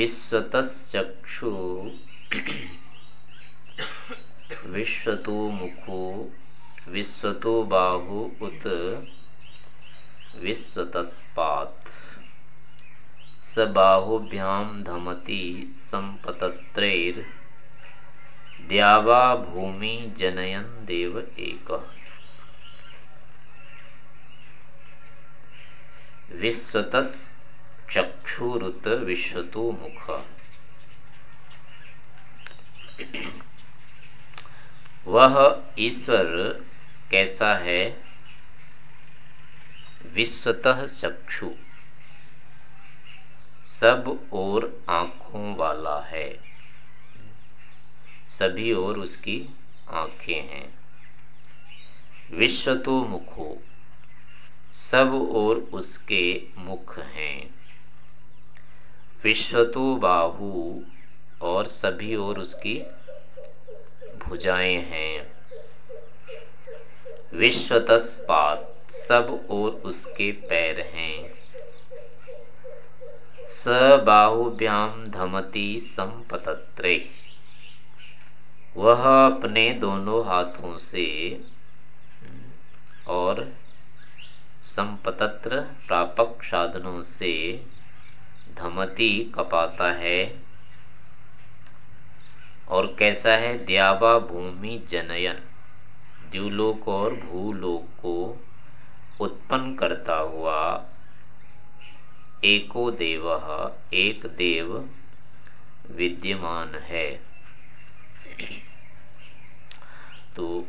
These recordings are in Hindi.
विश्वतश्चक्षु। विश्वतो मुखो। विश्वतो बाहु उत। विश्वतस्पात्। स बाहुभ्याम धमति संपतत्रैर द्यावा भूमि जनयन देव एक। विश्वतस चक्षुरुत विश्वतो मुख। वह ईश्वर कैसा है? विश्वतः चक्षु। सब और आँखों वाला है। सभी और उसकी आँखें हैं। विश्व तो मुखो। सब और उसके मुख हैं। विश्व तो बाहु और सभी और उसकी भुजाएँ हैं। विश्व तस्पात सब और उसके पैर हैं। स बाहुभ्याम धमती संपतत्रे। वह अपने दोनों हाथों से और संपतत्र प्रापक साधनों से धमती कपाता है और कैसा है? द्यावा भूमि जनयन। द्यूलोक और भूलोक को उत्पन्न करता हुआ एको देव एक देव विद्यमान है। तो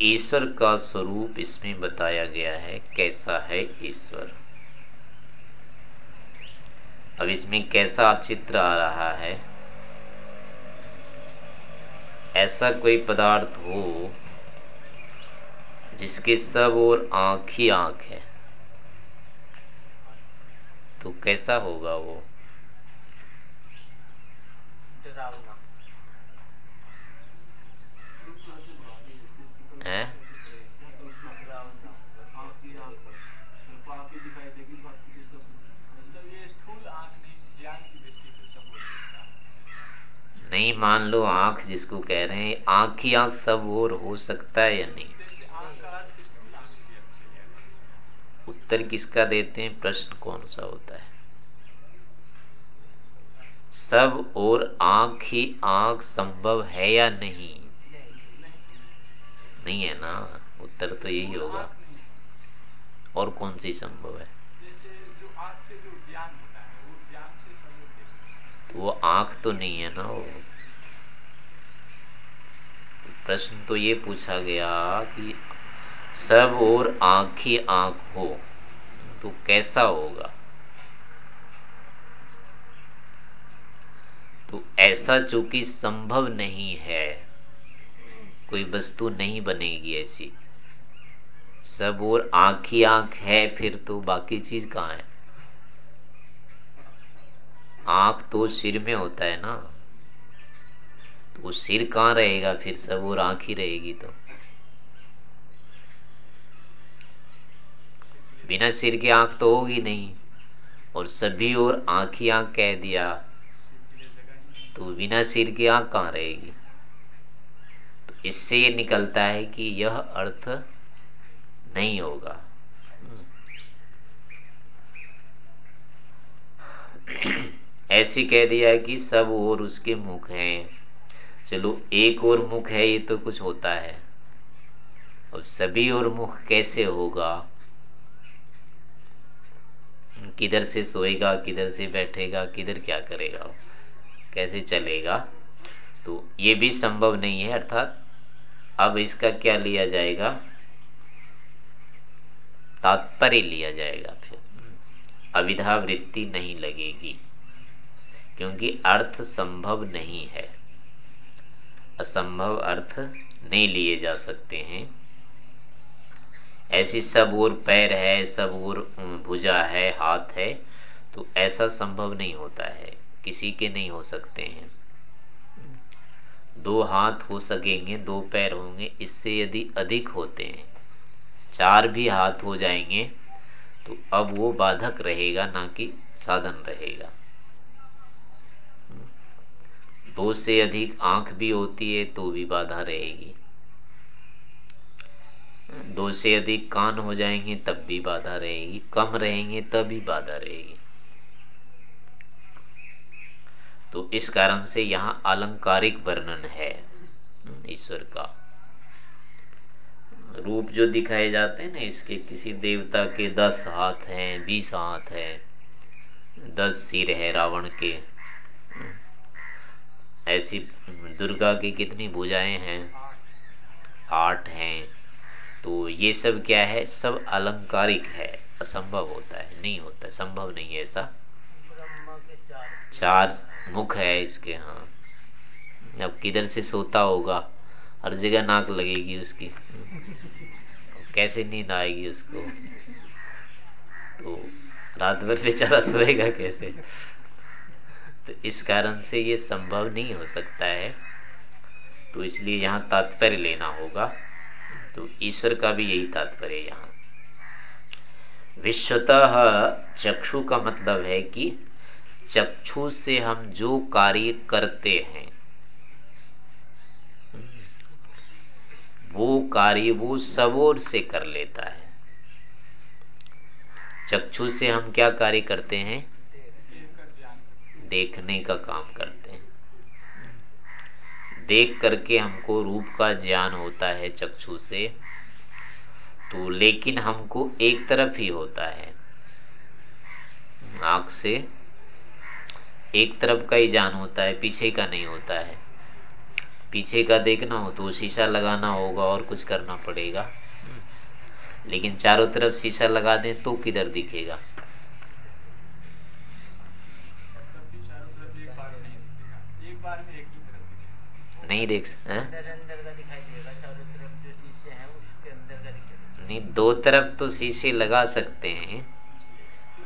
ईश्वर का स्वरूप इसमें बताया गया है, कैसा है ईश्वर? अब इसमें कैसा चित्र आ रहा है? ऐसा कोई पदार्थ हो जिसके सब और आँख ही आँख है। तो कैसा होगा वो? है? नहीं, मान लो आँख जिसको कह रहे हैं, आँख ही आँख सब और हो सकता है या नहीं? उत्तर किसका देते हैं? प्रश्न कौन सा होता है? सब और आँख ही आँख संभव है या नहीं? नहीं है ना? उत्तर तो यही होगा। और कौन सी संभव है? वो आँख तो नहीं है ना वो। प्रश्न तो ये पूछा गया कि सब और आँख ही आँख हो तो कैसा होगा? तो ऐसा चूँकि संभव नहीं है, कोई वस्तु नहीं बनेगी ऐसी। सब और आँख ही आँख है, फिर तो बाकी चीज़ कहाँ है? आँख तो सिर में होता है ना। तो सिर कहाँ रहेगा फिर सब और आँख ही रहेगी तो। बिना सिर की आँख तो होगी नहीं। और सभी और आँख ही आँख कह दिया। तो बिना सिर की आँख कहाँ रहेगी? तो इससे ये निकलता है कि यह अर्थ नहीं होगा। ऐसे कह दिया कि सब और उसके मुख हैं। चलो, एक और मुख है, ये तो कुछ होता है। और सभी और मुख कैसे होगा? किधर से सोएगा, किधर से बैठेगा, किधर क्या करेगा, कैसे चलेगा? तो ये भी संभव नहीं है, अर्थात अब इसका क्या लिया जाएगा? तात्पर्य लिया जाएगा फिर। अविधा वृत्ति नहीं लगेगी। क्योंकि अर्थ संभव नहीं है। असंभव अर्थ नहीं लिए जा सकते हैं। ऐसी सब और पैर है, सब और भुजा है, हाथ है तो ऐसा संभव नहीं होता है। किसी के नहीं हो सकते हैं। दो हाथ हो सकेंगे, दो पैर होंगे, इससे यदि अधिक होते हैं, चार भी हाथ हो जाएँगे तो अब वो बाधक रहेगा, ना कि साधन रहेगा। दो से अधिक आँख भी होती है तो भी बाधा रहेगी। दो से अधिक कान हो जाएँगे, तब भी बाधा रहेगी। कम रहेंगे, तब भी बाधा रहेगी। तो इस कारण से यहाँ अलंकारिक वर्णन है ईश्वर का। रूप जो दिखाए जाते हैं ना, इसके किसी देवता के दस हाथ हैं, बीस हाथ है, दस सिर है रावण के। ऐसी दुर्गा की कितनी भुजाएँ हैं, आठ हैं तो ये सब क्या है? सब अलंकारिक है, असंभव होता है, नहीं होता, संभव नहीं है ऐसा। चार मुख है इसके हाँ। अब किधर से सोता होगा? हर जगह नाक लगेगी उसकी। कैसे नींद आएगी उसको? तो रात भर बेचारा सोएगा कैसे? तो इस कारण से ये संभव नहीं हो सकता है। तो इसलिए यहाँ तात्पर्य लेना होगा। तो ईश्वर का भी यही तात्पर्य यहाँ। विश्वतः चक्षु का मतलब है कि चक्षु से हम जो कार्य करते हैं, वो कार्य वो सबसे कर लेता है। चक्षु से हम क्या कार्य करते हैं? देखने का काम करते हैं। देख करके हमको रूप का ज्ञान होता है चक्षु से तो लेकिन हमको एक तरफ़ ही होता है। आँख से एक तरफ़ का ही ज्ञान होता है, पीछे का नहीं होता है। पीछे का देखना हो तो शीशा लगाना होगा और कुछ करना पड़ेगा। लेकिन चारों तरफ़ शीशा लगा दें तो किधर दिखेगा? नहीं देख सकते नहीं दो तरफ़ तो शीशे लगा सकते हैं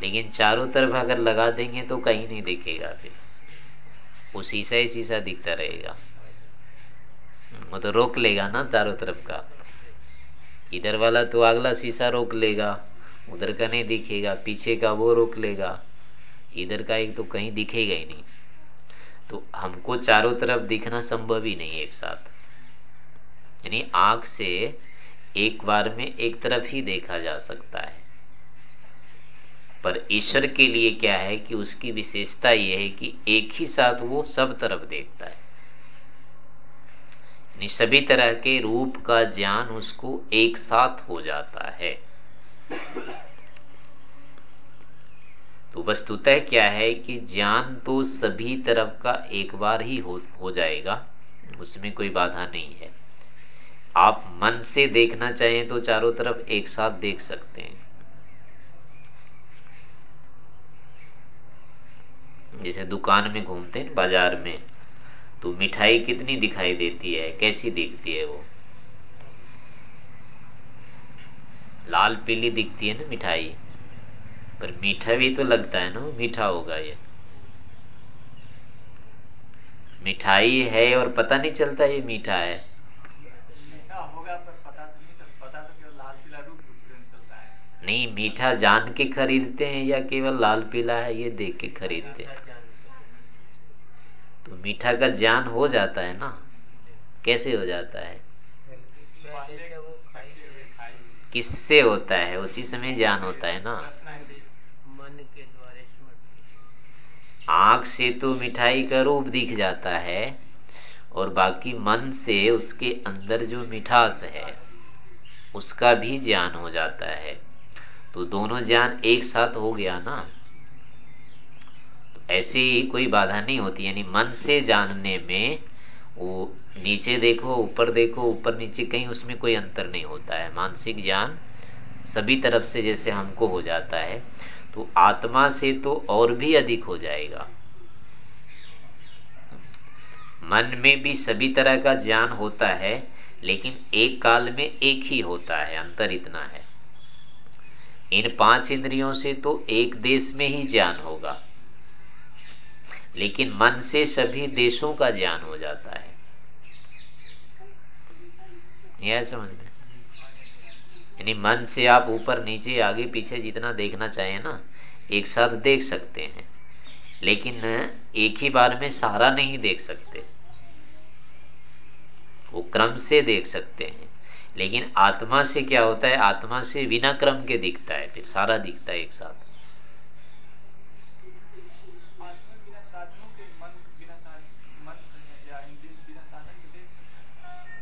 लेकिन चारों तरफ़ अगर लगा देंगे तो कहीं नहीं दिखेगा फिर। वो शीशा ही शीशा दिखता रहेगा। वो तो रोक लेगा ना चारों तरफ़ का। इधर वाला तो अगला शीशा रोक लेगा उधर का नहीं दिखेगा पीछे का वो रोक लेगा। इधर का एक तो कहीं दिखेगा ही नहीं। तो हमको चारों तरफ़ दिखना संभव ही नहीं एक साथ। यानी आँख से एक बार में एक तरफ़ ही देखा जा सकता है। पर ईश्वर के लिए क्या है कि उसकी विशेषता यह है कि एक ही साथ वो सब तरफ़ देखता है। सभी तरह के रूप का ज्ञान उसको एक साथ हो जाता है। तो वस्तुतः क्या है कि ज्ञान तो सभी तरफ़ का एक बार ही हो, हो जाएगा। उसमें कोई बाधा नहीं है। आप मन से देखना चाहें तो चारों तरफ़ एक साथ देख सकते हैं। जैसे दुकान में घूमते हैं बाज़ार में तो मिठाई कितनी दिखाई देती है कैसी दिखती है वो? लाल पीली दिखती है ना मिठाई। पर मीठा भी तो लगता है ना मीठा होगा ये। मिठाई है और पता नहीं चलता ये मीठा है। तो तो नहीं मीठा जान के खरीदते हैं या केवल लाल पीला है ये देख के खरीदते हैं। तो मीठा का ज्ञान हो जाता है ना? कैसे हो जाता है? किससे होता है? उसी समय ज्ञान होता है ना? आँख से तो मिठाई का रूप दिख जाता है और बाकी मन से उसके अंदर जो मिठास है, उसका भी ज्ञान हो जाता है। तो दोनों ज्ञान एक साथ हो गया ना? ऐसी कोई बाधा नहीं होती, यानी मन से जानने में वो नीचे देखो, ऊपर देखो, ऊपर नीचे कहीं उसमें कोई अंतर नहीं होता है। मानसिक ज्ञान सभी तरफ़ से जैसे हमको हो जाता है। तो आत्मा से तो और भी अधिक हो जाएगा। मन में भी सभी तरह का ज्ञान होता है, लेकिन एक काल में एक ही होता है, अंतर इतना है। इन पाँच इंद्रियों से तो एक देश में ही ज्ञान होगा। लेकिन मन से सभी देशों का ज्ञान हो जाता है। यह समझ में यानी मन से आप ऊपर नीचे आगे पीछे जितना देखना चाहें ना, एक साथ देख सकते हैं। लेकिन एक ही बार में सारा नहीं देख सकते। वो क्रम से देख सकते हैं। लेकिन आत्मा से क्या होता है? आत्मा से बिना क्रम के दिखता है, फिर सारा दिखता है एक साथ।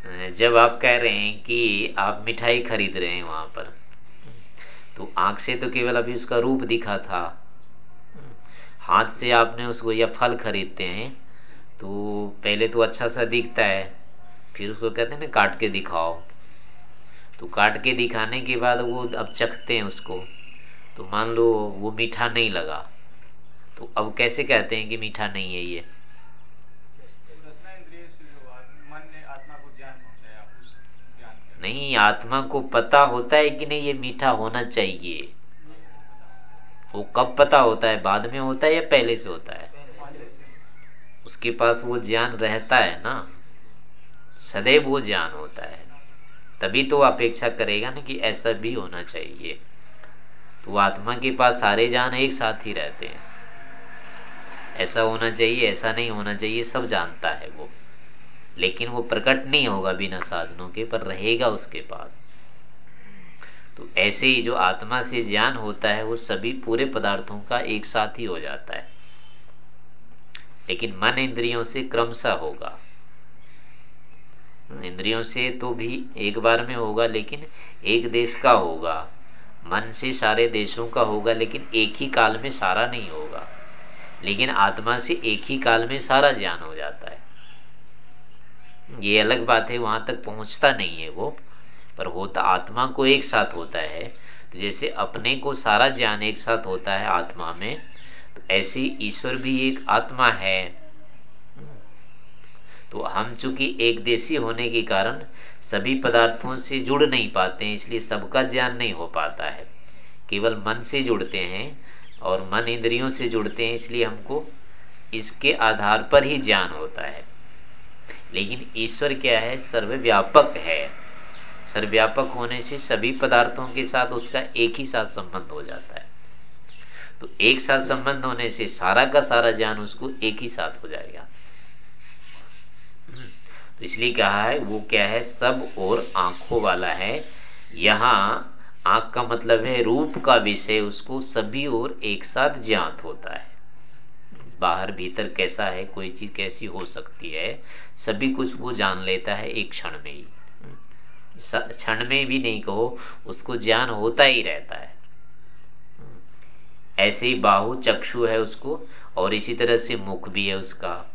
जब आप कह रहे हैं कि आप मिठाई खरीद रहे हैं वहाँ पर तो आँख से तो केवल अभी उसका रूप दिखा था। हाथ से आपने उसको या फल खरीदते हैं तो पहले तो अच्छा सा दिखता है, फिर उसको कहते हैं ना, काट के दिखाओ। तो काट के दिखाने के बाद वो अब चखते हैं उसको। तो मान लो वो मीठा नहीं लगा तो अब कैसे कहते हैं कि मीठा नहीं है ये? नहीं, आत्मा को पता होता है कि नहीं, ये मीठा होना चाहिए। वो कब पता होता है? बाद में होता है या पहले से होता है? उसके पास वो ज्ञान रहता है ना? सदैव वो ज्ञान होता है। तभी तो अपेक्षा करेगा ना कि ऐसा भी होना चाहिए। तो आत्मा के पास सारे ज्ञान एक साथ ही रहते हैं। ऐसा होना चाहिए, ऐसा नहीं होना चाहिए, सब जानता है वो। लेकिन वो प्रकट नहीं होगा बिना साधनों के, पर रहेगा उसके पास। तो ऐसे ही जो आत्मा से ज्ञान होता है, वो सभी पूरे पदार्थों का एक साथ ही हो जाता है। लेकिन मन इंद्रियों से क्रमशः होगा। इंद्रियों से तो भी एक बार में होगा, लेकिन एक देश का होगा। मन से सारे देशों का होगा, लेकिन एक ही काल में सारा नहीं होगा। लेकिन आत्मा से एक ही काल में सारा ज्ञान हो जाता है। ये अलग बात है, वहाँ तक पहुँचता नहीं है वो, पर होता, आत्मा को एक साथ होता है। तो जैसे अपने को सारा ज्ञान एक साथ होता है आत्मा में तो ऐसे ईश्वर भी एक आत्मा है। तो हम चूँकि एक देशी होने के कारण सभी पदार्थों से जुड़ नहीं पाते हैं, इसलिए सबका ज्ञान नहीं हो पाता है। केवल मन से जुड़ते हैं और मन इंद्रियों से जुड़ते हैं, इसलिए हमको इसके आधार पर ही ज्ञान होता है। लेकिन ईश्वर क्या है? सर्वव्यापक है। सर्वव्यापक होने से सभी पदार्थों के साथ उसका एक ही साथ संबंध हो जाता है। तो एक साथ संबंध होने से सारा का सारा ज्ञान उसको एक ही साथ हो जाएगा। तो इसलिए कहा है, वो क्या है? सब और आँखों वाला है। यहाँ आँख का मतलब है रूप का विषय, उसको सभी और एक साथ ज्ञात होता है। बाहर भीतर कैसा है, कोई चीज़ कैसी हो सकती है, सभी कुछ वो जान लेता है एक क्षण में ही। क्षण में भी नहीं कहो, उसको ज्ञान होता ही रहता है। ऐसे ही बाहु चक्षु है उसको, और इसी तरह से मुख भी है उसका।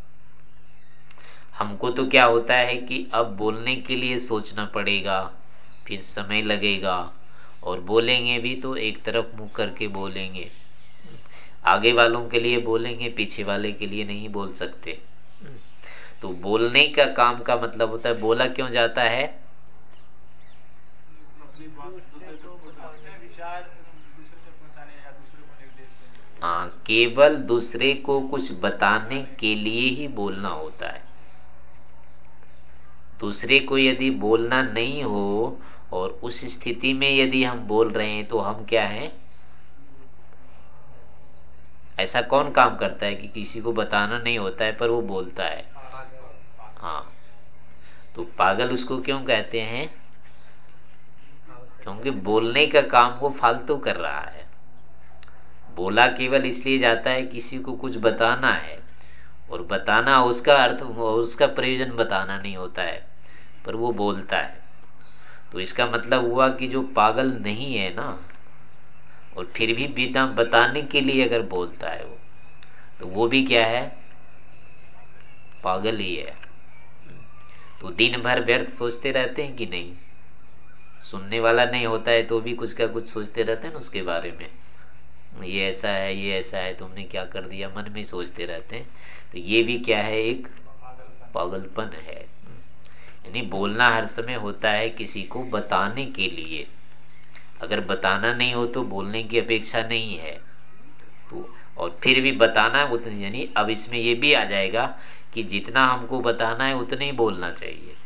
हमको तो क्या होता है कि अब बोलने के लिए सोचना पड़ेगा, फिर समय लगेगा, और बोलेंगे भी तो एक तरफ़ मुँह करके बोलेंगे। आगे वालों के लिए बोलेंगे, पीछे वाले के लिए नहीं बोल सकते। तो बोलने का काम का मतलब होता है, बोला क्यों जाता है? हाँ केवल दूसरे को कुछ बताने के लिए ही बोलना होता है। दूसरे को यदि बोलना नहीं हो और उस स्थिति में यदि हम बोल रहे हैं तो हम क्या हैं? ऐसा कौन काम करता है कि किसी को बताना नहीं होता है, पर वो बोलता है? हाँ। तो पागल उसको क्यों कहते हैं? क्योंकि बोलने का काम वो फालतू कर रहा है। बोला केवल इसलिए जाता है, किसी को कुछ बताना है। और बताना, उसका अर्थ, उसका प्रयोजन बताना नहीं होता है, पर वो बोलता है। तो इसका मतलब हुआ कि जो पागल नहीं है ना और फिर भी बिना बताने के लिए अगर बोलता है वो तो वो भी क्या है? पागल ही है। तो दिन भर व्यर्थ सोचते रहते हैं कि नहीं? सुनने वाला नहीं होता है तो भी कुछ का कुछ सोचते रहते हैं ना उसके बारे में। ये ऐसा है, ये ऐसा है, तुमने क्या कर दिया? मन में सोचते रहते हैं। तो ये भी क्या है? एक पागलपन है। यानी बोलना हर समय होता है किसी को बताने के लिए। अगर बताना नहीं हो तो बोलने की अपेक्षा नहीं है। तो और फिर भी बताना उतनी, यानी अब इसमें यह भी आ जाएगा कि जितना हमको बताना है उतना ही बोलना चाहिए।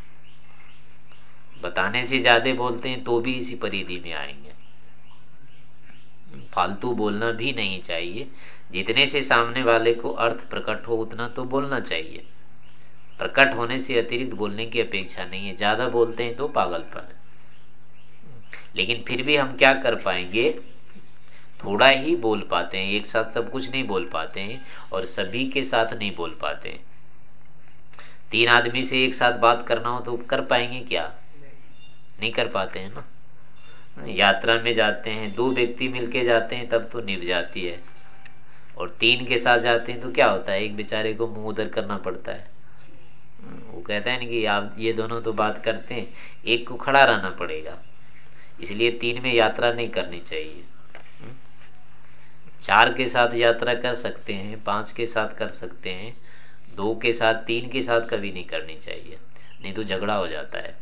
बताने से ज़्यादा बोलते हैं तो भी इसी परिधि में आएँगे। फालतू बोलना भी नहीं चाहिए। जितने से सामने वाले को अर्थ प्रकट हो, उतना तो बोलना चाहिए। प्रकट होने से अतिरिक्त बोलने की अपेक्षा नहीं है। ज़्यादा बोलते हैं तो पागलपन है। लेकिन फिर भी हम क्या कर पाएँगे? थोड़ा ही बोल पाते हैं, एक साथ सब कुछ नहीं बोल पाते हैं और सभी के साथ नहीं बोल पाते हैं। तीन आदमी से एक साथ बात करना हो तो कर पाएँगे क्या? नहीं कर पाते हैं ना? यात्रा में जाते हैं, दो व्यक्ति मिलके जाते हैं, तब तो निभ जाती है। और तीन के साथ जाते हैं तो क्या होता है? एक बेचारे को मुँह उधर करना पड़ता है। वो कहता है ना कि आप ये दोनों तो बात करते हैं, एक को खड़ा रहना पड़ेगा। इसलिए तीन में यात्रा नहीं करनी चाहिए। चार के साथ यात्रा कर सकते हैं, पाँच के साथ कर सकते हैं, दो के साथ, तीन के साथ कभी नहीं करनी चाहिए, नहीं तो झगड़ा हो जाता है।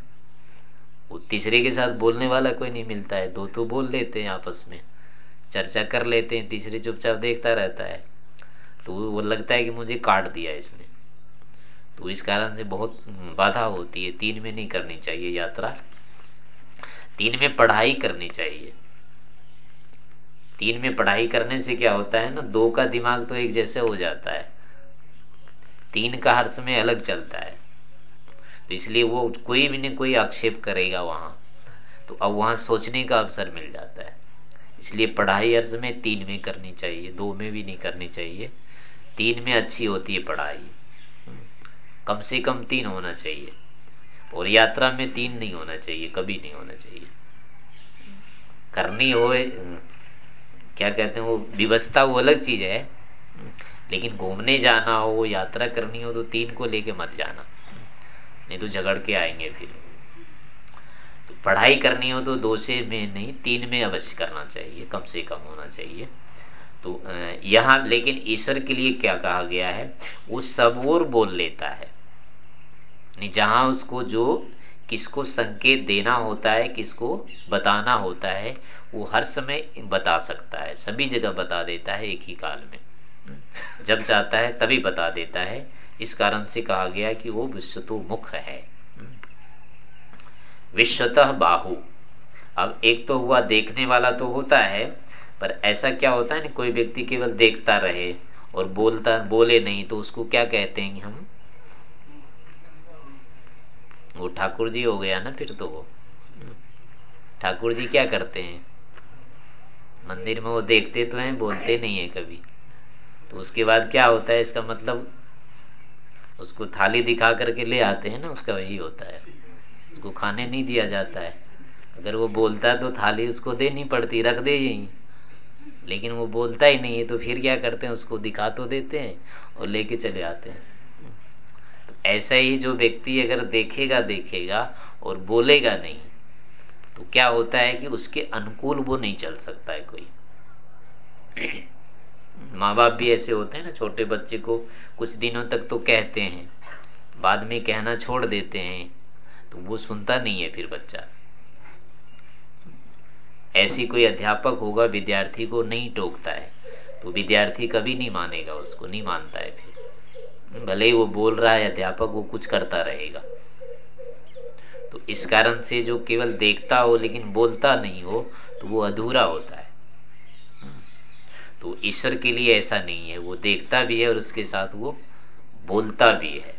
वो तीसरे के साथ बोलने वाला कोई नहीं मिलता है, दो तो बोल लेते हैं आपस में, चर्चा कर लेते हैं, तीसरे चुपचाप देखता रहता है। तो वो लगता है कि मुझे काट दिया इसने। तो इस कारण से बहुत बाधा होती है, तीन में नहीं करनी चाहिए यात्रा। तीन में पढ़ाई करनी चाहिए। तीन में पढ़ाई करने से क्या होता है ना, दो का दिमाग तो एक जैसे हो जाता है। तीन का हर समय अलग चलता है। तो इसलिए वो कोई भी नहीं कोई आक्षेप करेगा वहाँ। तो अब वहाँ सोचने का अवसर मिल जाता है। इसलिए पढ़ाई हर समय तीन में करनी चाहिए, दो में भी नहीं करनी चाहिए। तीन में अच्छी होती है पढ़ाई। कम से कम तीन होना चाहिए। और यात्रा में तीन नहीं होना चाहिए, कभी नहीं होना चाहिए। करनी हो क्या कहते हैं, वो व्यवस्था वो अलग चीज़ है। लेकिन घूमने जाना हो, यात्रा करनी हो तो तीन को लेके मत जाना। नहीं तो झगड़ के आएँगे फिर। तो पढ़ाई करनी हो तो दो से में नहीं, तीन में अवश्य करना चाहिए, कम से कम होना चाहिए। तो यहाँ, लेकिन ईश्वर के लिए क्या कहा गया है, वो सब और बोल लेता है। जहाँ उसको जो किसको संकेत देना होता है, किसको बताना होता है, वो हर समय बता सकता है। सभी जगह बता देता है एक ही काल में। जब चाहता है तभी बता देता है। इस कारण से कहा गया कि वो विश्वतो मुख है। विश्वतः बाहु। अब एक तो हुआ देखने वाला तो होता है, पर ऐसा क्या होता है ना, कोई व्यक्ति केवल देखता रहे और बोलता, बोले नहीं तो उसको क्या कहते हैं हम ठाकुर जी हो गया ना फिर तो वो। ठाकुर जी क्या करते हैं? मंदिर में वो देखते तो हैं, बोलते नहीं है कभी। तो उसके बाद क्या होता है, इसका मतलब उसको थाली दिखा करके ले आते हैं ना, उसका वही होता है। उसको खाने नहीं दिया जाता है। अगर वो बोलता है तो थाली उसको देनी पड़ती, रख दे यही। लेकिन वो बोलता ही नहीं है तो फिर क्या करते हैं, उसको दिखा तो देते हैं और लेके चले आते हैं। ऐसा ही जो व्यक्ति अगर देखेगा देखेगा और बोलेगा नहीं तो क्या होता है कि उसके अनुकूल वो नहीं चल सकता है कोई। माँ बाप भी ऐसे होते हैं ना, छोटे बच्चे को कुछ दिनों तक तो कहते हैं, बाद में कहना छोड़ देते हैं तो वो सुनता नहीं है फिर बच्चा। ऐसी कोई अध्यापक होगा, विद्यार्थी को नहीं टोकता है तो विद्यार्थी कभी नहीं मानेगा उसको, नहीं मानता है फिर। भले ही वो बोल रहा है, अध्यापक वो कुछ करता रहेगा। तो इस कारण से जो केवल देखता हो लेकिन बोलता नहीं हो तो वो अधूरा होता है। तो ईश्वर के लिए ऐसा नहीं है, वो देखता भी है और उसके साथ वो बोलता भी है।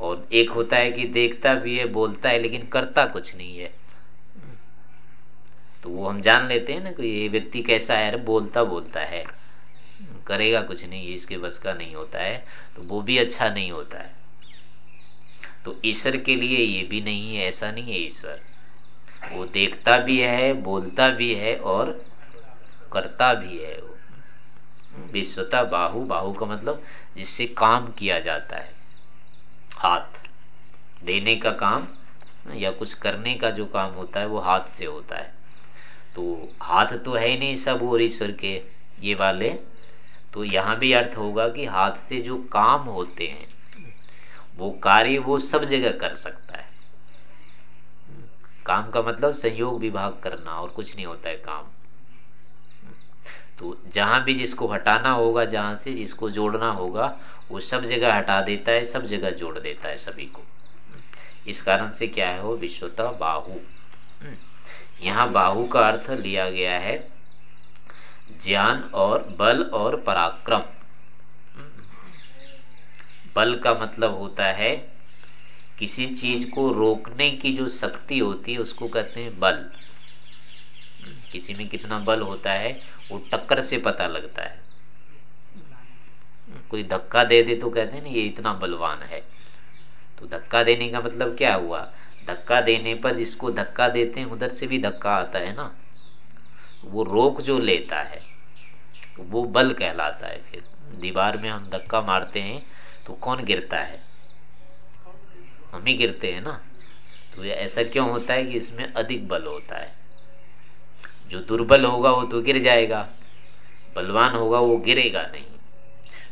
और एक होता है कि देखता भी है, बोलता है, लेकिन करता कुछ नहीं है। तो वो हम जान लेते हैं ना कि ये व्यक्ति कैसा है बोलता बोलता है। करेगा कुछ नहीं इसके बस का नहीं होता है तो वो भी अच्छा नहीं होता है। तो ईश्वर के लिए ये भी नहीं है, ऐसा नहीं है ईश्वर। वो देखता भी है, बोलता भी है और करता भी है वो। विश्वता बाहु बाहु का मतलब जिससे काम किया जाता है। हाथ देने का काम या कुछ करने का जो काम होता है, वो हाथ से होता है। तो हाथ तो है ही नहीं सब और ईश्वर के, ये वाले तो यहाँ भी अर्थ होगा कि हाथ से जो काम होते हैं, वो कार्य वो सब जगह कर सकता है। काम का मतलब संयोग विभाग करना और कुछ नहीं होता है काम। तो जहाँ भी जिसको हटाना होगा, जहाँ से जिसको जोड़ना होगा, वो सब जगह हटा देता है, सब जगह जोड़ देता है सभी को। इस कारण से क्या है वो विश्वता बाहु। यहाँ बाहु का अर्थ लिया गया है ज्ञान और बल और पराक्रम। बल का मतलब होता है किसी चीज़ को रोकने की जो शक्ति होती है, उसको कहते हैं बल। किसी में कितना बल होता है, वो टक्कर से पता लगता है। कोई धक्का दे दे तो कहते हैं ना, ये इतना बलवान है। तो धक्का देने का मतलब क्या हुआ? धक्का देने पर जिसको धक्का देते हैं, उधर से भी धक्का आता है ना। वो रोक जो लेता है, वो बल कहलाता है फिर। दीवार में हम धक्का मारते हैं तो कौन गिरता है? हम ही गिरते हैं ना? तो ऐसा क्यों होता है कि इसमें अधिक बल होता है? जो दुर्बल होगा वो तो गिर जाएगा, बलवान होगा वो गिरेगा नहीं।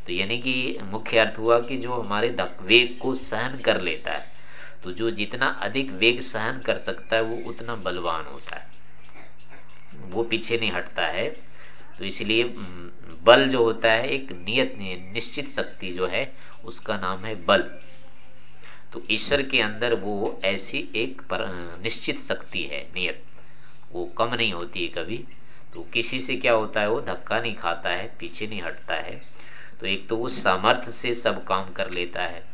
तो यानी कि मुख्य अर्थ हुआ कि जो हमारे वेग को सहन कर लेता है तो जो जितना अधिक वेग सहन कर सकता है वो उतना बलवान होता है। वो पीछे नहीं हटता है। तो इसलिए बल जो होता है एक नियत निश्चित शक्ति जो है उसका नाम है बल। तो ईश्वर के अंदर वो ऐसी एक पर, निश्चित शक्ति है नियत। वो कम नहीं होती है कभी। तो किसी से क्या होता है वो धक्का नहीं खाता है पीछे नहीं हटता है। तो एक तो उस सामर्थ्य से सब काम कर लेता है।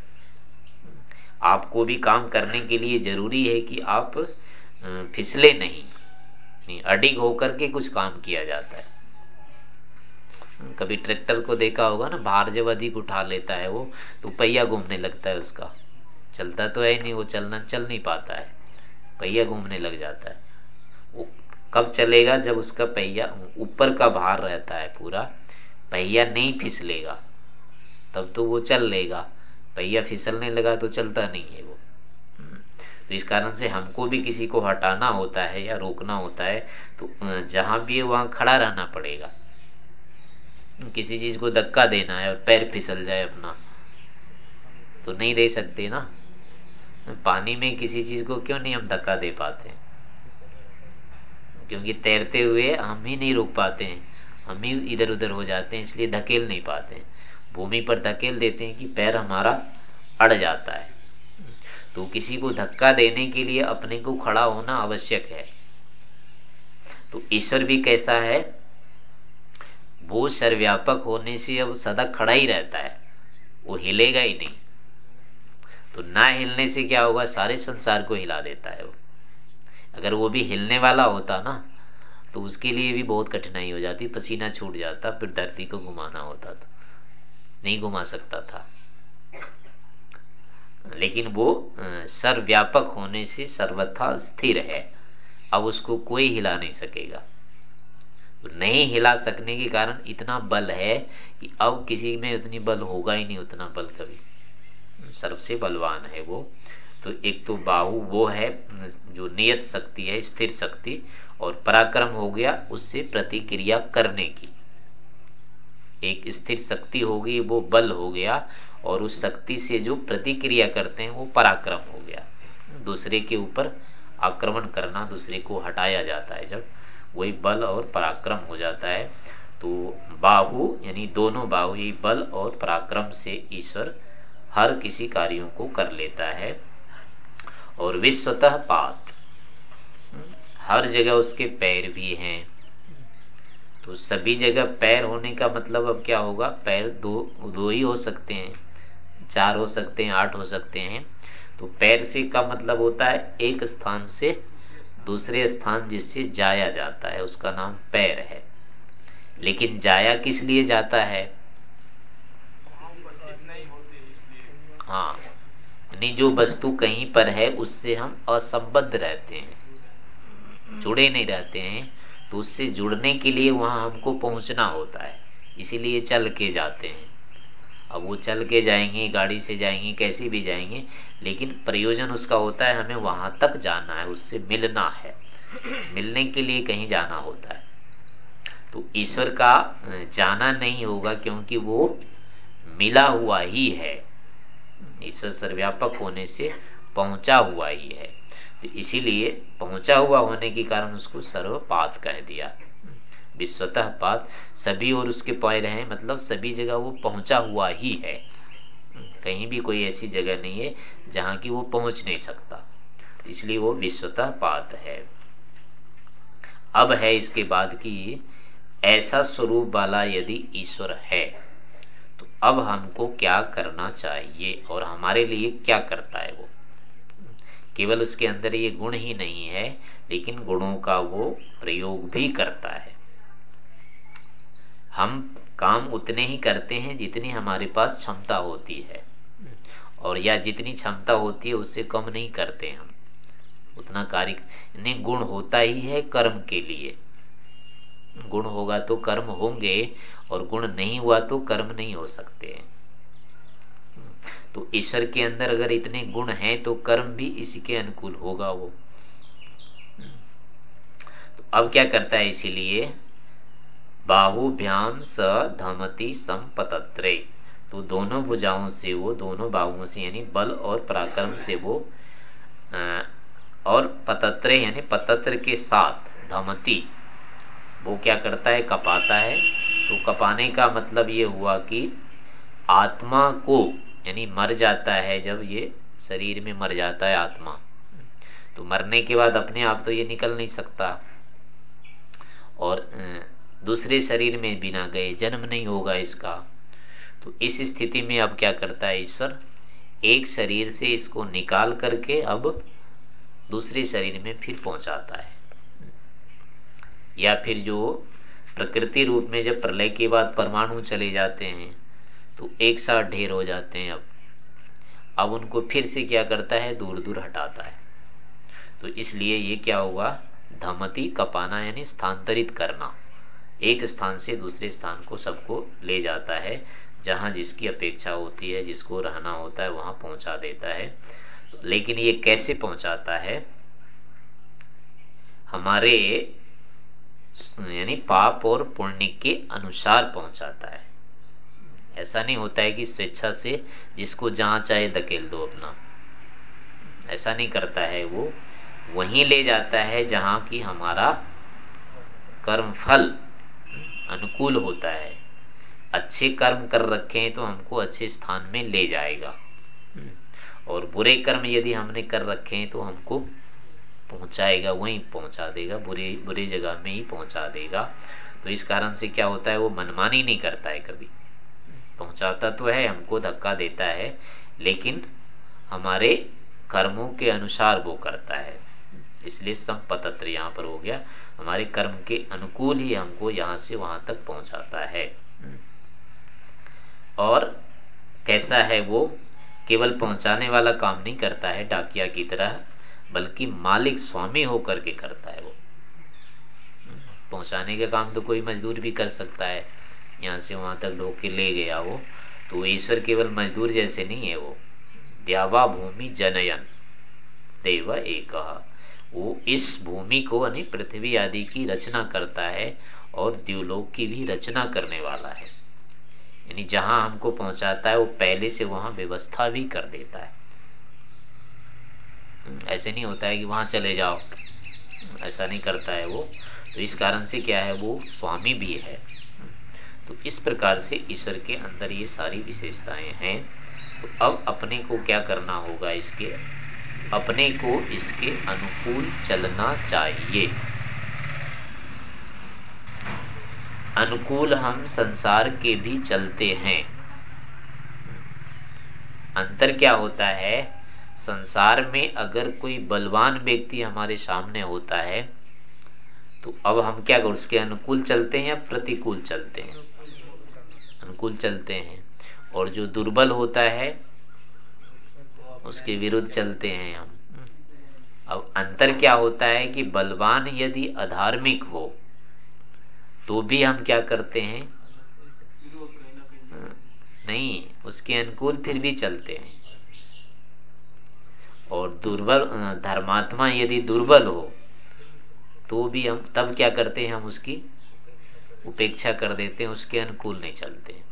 आपको भी काम करने के लिए ज़रूरी है कि आप फिसले नहीं। नहीं, अडिग होकर के कुछ काम किया जाता है। कभी ट्रैक्टर को देखा होगा ना, भार जब अधिक उठा लेता है वो तो पहिया घूमने लगता है उसका। चलता तो है नहीं, वो चलना, चल नहीं पाता है। पहिया घूमने लग जाता है। वो कब चलेगा जब उसका पहिया, ऊपर का भार रहता है पूरा, पहिया नहीं फिसलेगा, तब तो वो चल लेगा। पहिया फिसलने लगा तो चलता नहीं है वो। तो इस कारण से हमको भी किसी को हटाना होता है या रोकना होता है तो जहाँ भी है वहाँ खड़ा रहना पड़ेगा। किसी चीज़ को धक्का देना है और पैर फिसल जाए अपना तो नहीं दे सकते ना। पानी में किसी चीज़ को क्यों नहीं हम धक्का दे पाते? क्योंकि तैरते हुए हम ही नहीं रोक पाते हैं। हम ही इधर उधर हो जाते हैं, इसलिए धकेल नहीं पाते हैं। भूमि पर धकेल देते हैं कि पैर हमारा अड़ जाता है। तो किसी को धक्का देने के लिए अपने को खड़ा होना आवश्यक है। तो ईश्वर भी कैसा है? वो सर्वव्यापक होने से अब सदा खड़ा ही रहता है। वो हिलेगा ही नहीं। तो ना हिलने से क्या होगा? सारे संसार को हिला देता है वो। अगर वो भी हिलने वाला होता ना तो उसके लिए भी बहुत कठिनाई हो जाती, पसीना छूट जाता, फिर धरती को घुमाना होता था। नहीं घुमा सकता था। लेकिन वो सर्वव्यापक होने से सर्वथा स्थिर है। अब उसको कोई हिला नहीं सकेगा। नहीं हिला सकने के कारण इतना बल है कि अब किसी में उतनी बल होगा ही नहीं उतना बल कभी। सबसे बलवान है वो। तो एक तो बाहु वो है, जो नियत शक्ति है, स्थिर शक्ति, और पराक्रम हो गया उससे प्रतिक्रिया करने की। एक स्थिर शक्ति होगी वो बल हो गया और उस शक्ति से जो प्रतिक्रिया करते हैं, वो पराक्रम हो गया। दूसरे के ऊपर आक्रमण करना, दूसरे को हटाया जाता है। जब वही बल और पराक्रम हो जाता है तो बाहु, यानी दोनों बाहु, ही बल और पराक्रम से ईश्वर हर किसी कार्यों को कर लेता है। और विश्वतः पात। हर जगह उसके पैर भी हैं। तो सभी जगह पैर होने का मतलब अब क्या होगा? पैर दो दो ही हो सकते हैं। चार हो सकते हैं, आठ हो सकते हैं। तो पैर से का मतलब होता है, एक स्थान से दूसरे स्थान जिससे जाया जाता है, उसका नाम पैर है। लेकिन जाया किस लिए जाता है? हाँ यानी जो वस्तु कहीं पर है, उससे हम असंबद्ध रहते हैं। जुड़े नहीं रहते हैं तो उससे जुड़ने के लिए वहाँ हमको पहुँचना होता है। इसीलिए चल के जाते हैं। अब वो चल के जाएँगे, गाड़ी से जाएँगे, कैसे भी जाएँगे, लेकिन प्रयोजन उसका होता है, हमें वहाँ तक जाना है, उससे मिलना है। मिलने के लिए कहीं जाना होता है। तो ईश्वर का जाना नहीं होगा क्योंकि वो मिला हुआ ही है। ईश्वर सर्व्यापक होने से पहुँचा हुआ ही है। तो इसीलिए पहुँचा हुआ होने के कारण उसको सर्वपात कह दिया। विश्वतः पात सभी और उसके पैर हैं मतलब सभी जगह वो पहुँचा हुआ ही है। कहीं भी कोई ऐसी जगह नहीं है जहाँ की वो पहुँच नहीं सकता। इसलिए वो विश्वतः पात है। अब है इसके बाद की ऐसा स्वरूप वाला यदि ईश्वर है तो अब हमको क्या करना चाहिए और हमारे लिए क्या करता है वो? केवल उसके अंदर ये गुण ही नहीं है, लेकिन गुणों का वो प्रयोग भी करता है। हम काम उतने ही करते हैं जितनी हमारे पास क्षमता होती है। और या जितनी क्षमता होती है, उससे कम नहीं करते हम। उतना कार्य, नहीं, गुण होता ही है कर्म के लिए। गुण होगा तो कर्म होंगे, और गुण नहीं हुआ तो कर्म नहीं हो सकते। तो ईश्वर के अंदर अगर इतने गुण हैं तो कर्म भी इसी के अनुकूल होगा वो। तो अब क्या करता है इसीलिए? बाहुभ्याम स धमती संपतत्रे। तो दोनों भुजाओं से वो, दोनों बाहुओं से, यानी बल और पराक्रम से वो और पतत्रे, यानी पतत्र के साथ धमती, वो क्या करता है, कपाता है। तो कपाने का मतलब ये हुआ कि आत्मा को, यानी मर जाता है जब ये शरीर में मर जाता है आत्मा। तो मरने के बाद अपने आप तो ये निकल नहीं सकता। और दूसरे शरीर में बिना गए जन्म नहीं होगा इसका। तो इस स्थिति में अब क्या करता है ईश्वर? एक शरीर से इसको निकाल करके अब दूसरे शरीर में फिर पहुंचाता है। या फिर जो प्रकृति रूप में जब प्रलय के बाद परमाणु चले जाते हैं तो एक साथ ढेर हो जाते हैं अब। अब उनको फिर से क्या करता है? दूर दूर हटाता है। तो इसलिए ये क्या हुआ? धमती कपाना यानी स्थानांतरित करना। एक स्थान से दूसरे स्थान को सबको ले जाता है। जहाँ जिसकी अपेक्षा होती है, जिसको रहना होता है, वहाँ पहुँचा देता है। लेकिन ये कैसे पहुंचाता है? हमारे यानी पाप और पुण्य के अनुसार पहुंचाता है। ऐसा नहीं होता है कि स्वेच्छा से जिसको जहाँ चाहे धकेल दो अपना। ऐसा नहीं करता है वो। वहीं ले जाता है जहाँ की हमारा कर्म फल अनुकूल होता है। अच्छे कर्म कर रखे हैं तो हमको अच्छे स्थान में ले जाएगा। और बुरे कर्म यदि हमने कर रखे हैं तो हमको पहुंचाएगा, वहीं पहुँचा देगा, बुरे बुरे जगह में ही पहुँचा देगा। तो इस कारण से क्या होता है, वो मनमानी नहीं करता है कभी। पहुंचाता तो है, हमको धक्का देता है, लेकिन हमारे कर्मों के अनुसार वो करता है। इसलिए संपतत्र यहाँ पर हो गया। हमारे कर्म के अनुकूल ही हमको यहाँ से वहाँ तक पहुंचाता है। और कैसा है वो? केवल पहुँचाने वाला काम नहीं करता है, डाकिया की तरह, बल्कि मालिक स्वामी होकर के करता है वो। पहुँचाने का काम तो कोई मजदूर भी कर सकता है। यहाँ से वहाँ तक ढोक के ले गया वो तो ईश्वर केवल मजदूर जैसे नहीं है वो। द्यावा भूमि जनयन, देव एक। वो इस भूमि को यानी पृथ्वी आदि की रचना करता है और द्यूलोक की भी रचना करने वाला है। यानी जहाँ हमको पहुंचाता है, वो पहले से वहाँ व्यवस्था भी कर देता है। ऐसे नहीं होता है कि वहाँ चले जाओ। ऐसा नहीं करता है वो। तो इस कारण से क्या है, वो स्वामी भी है। तो इस प्रकार से ईश्वर के अंदर ये सारी विशेषताएँ हैं। तो अब अपने को क्या करना होगा इसके? अपने को इसके अनुकूल चलना चाहिए। अनुकूल हम संसार के भी चलते हैं। अंतर क्या होता है? संसार में अगर कोई बलवान व्यक्ति हमारे सामने होता है तो अब हम क्या कर? उसके अनुकूल चलते हैं या प्रतिकूल चलते हैं? अनुकूल चलते हैं। और जो दुर्बल होता है उसके विरुद्ध चलते हैं हम। अब अंतर क्या होता है कि बलवान यदि अधार्मिक हो तो भी हम क्या करते हैं? नहीं, उसके अनुकूल फिर भी चलते हैं। और दुर्बल, धर्मात्मा यदि दुर्बल हो तो भी हम, तब क्या करते हैं हम उसकी उपेक्षा कर देते हैं, उसके अनुकूल नहीं चलते।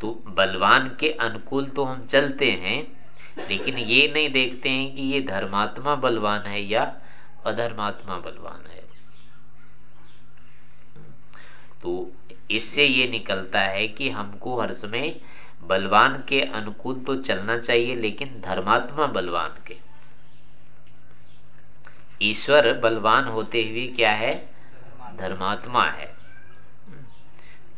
तो बलवान के अनुकूल तो हम चलते हैं, लेकिन ये नहीं देखते हैं कि ये धर्मात्मा बलवान है या अधर्मात्मा बलवान है। तो इससे ये निकलता है कि हमको हर समय बलवान के अनुकूल तो चलना चाहिए, लेकिन धर्मात्मा बलवान के। ईश्वर बलवान होते हुए क्या है? धर्मात्मा है।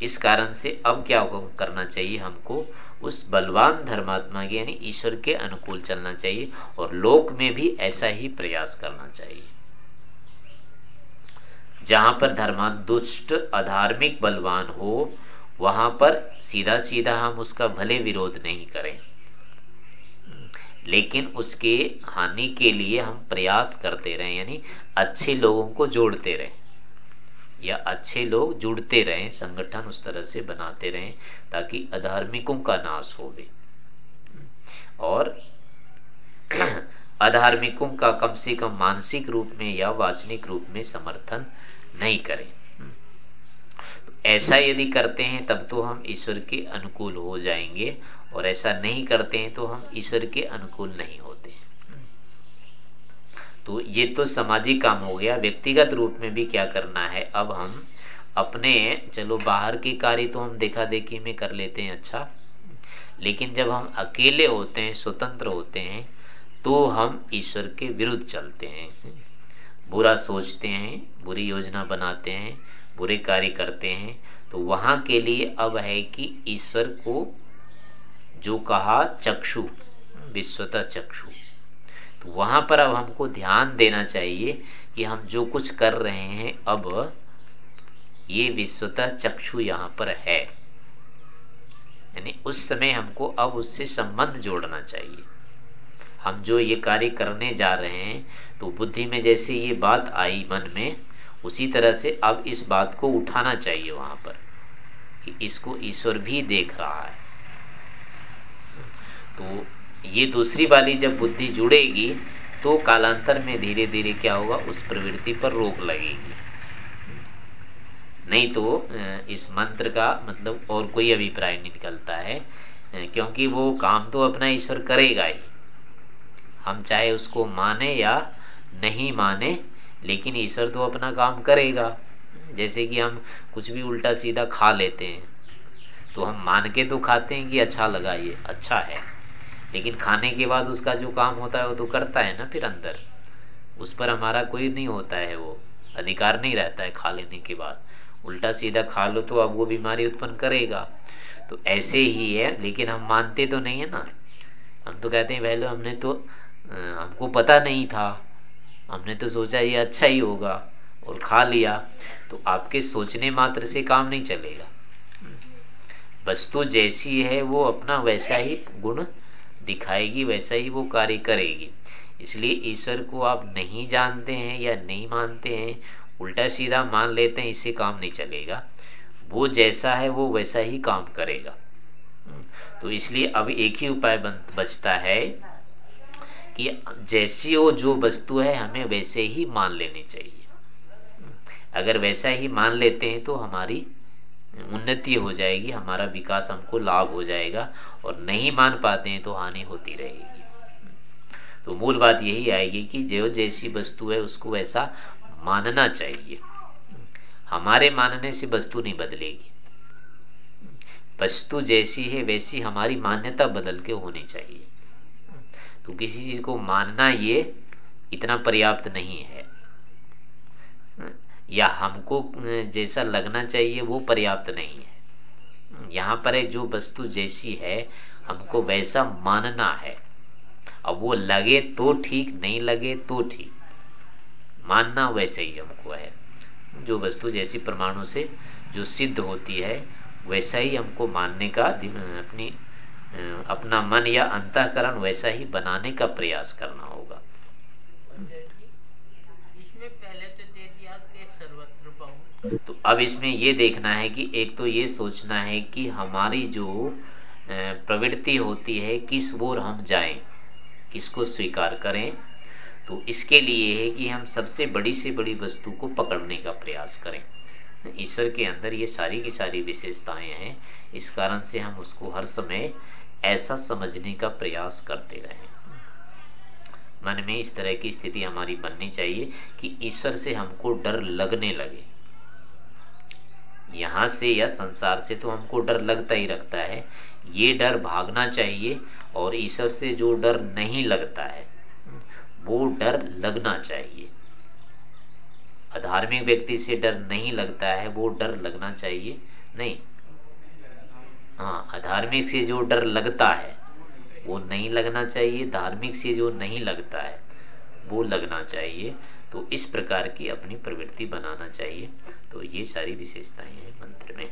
इस कारण से अब क्या करना चाहिए हमको उस बलवान धर्मात्मा के, यानी ईश्वर के अनुकूल चलना चाहिए और लोक में भी ऐसा ही प्रयास करना चाहिए। जहाँ पर धर्मा दुष्ट, अधार्मिक बलवान हो, वहाँ पर सीधा सीधा हम उसका भले विरोध नहीं करें। लेकिन उसके हानि के लिए हम प्रयास करते रहे, यानी अच्छे लोगों को जोड़ते रहे। या अच्छे लोग जुड़ते रहें, संगठन उस तरह से बनाते रहें ताकि अधार्मिकों का नाश हो और अधार्मिकों का कम से कम मानसिक रूप में या वाचनिक रूप में समर्थन नहीं करें। ऐसा यदि करते हैं, तब तो हम ईश्वर के अनुकूल हो जाएँगे, और ऐसा नहीं करते हैं तो हम ईश्वर के अनुकूल नहीं होते। तो ये तो सामाजिक काम हो गया। व्यक्तिगत रूप में भी क्या करना है? अब हम अपने, चलो बाहर के कार्य तो हम देखा देखी में कर लेते हैं अच्छा। लेकिन जब हम अकेले होते हैं, स्वतंत्र होते हैं तो हम ईश्वर के विरुद्ध चलते हैं। बुरा सोचते हैं, बुरी योजना बनाते हैं, बुरे कार्य करते हैं। तो वहाँ के लिए अब है कि ईश्वर को जो कहा चक्षु, विश्वता चक्षु। तो वहाँ पर अब हमको ध्यान देना चाहिए कि हम जो कुछ कर रहे हैं, अब ये विश्वता चक्षु यहाँ पर है। यानी उस समय हमको अब उससे संबंध जोड़ना चाहिए। हम जो ये कार्य करने जा रहे हैं तो बुद्धि में जैसे ये बात आई मन में, उसी तरह से अब इस बात को उठाना चाहिए वहाँ पर, कि इसको ईश्वर भी देख रहा है। तो ये दूसरी वाली जब बुद्धि जुड़ेगी तो कालांतर में धीरे धीरे क्या होगा? उस प्रवृत्ति पर रोक लगेगी। नहीं तो इस मंत्र का मतलब और कोई अभिप्राय नहीं निकलता है क्योंकि वो काम तो अपना ईश्वर करेगा ही। हम चाहे उसको माने या नहीं माने, लेकिन ईश्वर तो अपना काम करेगा। जैसे कि हम कुछ भी उल्टा सीधा खा लेते हैं तो हम मान के तो खाते हैं कि अच्छा लगा ये अच्छा है। लेकिन खाने के बाद उसका जो काम होता है वो तो करता है ना फिर अंदर। उस पर हमारा कोई नहीं होता है वो। अधिकार नहीं रहता है खा लेने के बाद। उल्टा सीधा खा लो तो अब वो बीमारी उत्पन्न करेगा। तो ऐसे ही है, लेकिन हम मानते तो नहीं है ना। हम तो कहते हैं, पहले हमने तो हमको पता नहीं था। हमने तो सोचा ये अच्छा ही होगा और खा लिया। तो आपके सोचने मात्र से काम नहीं चलेगा। वस्तु तो जैसी है वो अपना वैसा ही गुण दिखाएगी, वैसा ही वो कार्य करेगी। इसलिए ईश्वर को आप नहीं जानते हैं या नहीं मानते हैं, उल्टा सीधा मान लेते हैं, इससे काम नहीं चलेगा। वो जैसा है, वो वैसा ही काम करेगा। तो इसलिए अब एक ही उपाय बचता है कि जैसी वो जो वस्तु है, हमें वैसे ही मान लेनी चाहिए। अगर वैसा ही मान लेते हैं तो हमारी उन्नति हो जाएगी, हमारा विकास हमको लाभ हो जाएगा और नहीं मान पाते हैं तो हानि होती रहेगी। तो मूल बात यही आएगी कि जो जैसी वस्तु है उसको वैसा मानना चाहिए। हमारे मानने से वस्तु नहीं बदलेगी। वस्तु जैसी है, वैसी हमारी मान्यता बदल के होनी चाहिए। तो किसी चीज़ को मानना ये इतना पर्याप्त नहीं है। या हमको जैसा लगना चाहिए, वो पर्याप्त नहीं है। यहाँ पर जो वस्तु जैसी है, हमको वैसा मानना है। अब वो लगे तो ठीक, नहीं लगे तो ठीक। मानना वैसे ही हमको है। जो वस्तु जैसी परमाणु से जो सिद्ध होती है, वैसा ही हमको मानने का अपनी अपना मन या अंतकरण वैसा ही बनाने का प्रयास करना होगा। इसमें पहले तो दे दिया कि सर्वत्र तो अब इसमें ये देखना है कि एक तो ये सोचना है कि हमारी जो प्रवृत्ति होती है, किस ओर हम जाएँ, किसको स्वीकार करें तो इसके लिए है कि हम सबसे बड़ी से बड़ी वस्तु को पकड़ने का प्रयास करें। ईश्वर के अंदर ये सारी की सारी विशेषताएँ हैं, इस कारण से हम उसको हर समय ऐसा समझने का प्रयास करते रहें। मन में इस तरह की स्थिति हमारी बननी चाहिए कि ईश्वर से हमको डर लगने लगे। यहाँ से या संसार से तो हमको डर लगता ही रखता है। ये डर भागना चाहिए और ईश्वर से जो डर नहीं लगता है, वो डर लगना चाहिए। अधार्मिक व्यक्ति से डर नहीं लगता है, वो डर लगना चाहिए। नहीं। हाँ अधार्मिक से जो डर लगता है, वो नहीं लगना चाहिए। धार्मिक से जो नहीं लगता है, वो लगना चाहिए। तो इस प्रकार की अपनी प्रवृत्ति बनाना चाहिए। तो ये सारी विशेषताएँ हैं मंत्र में।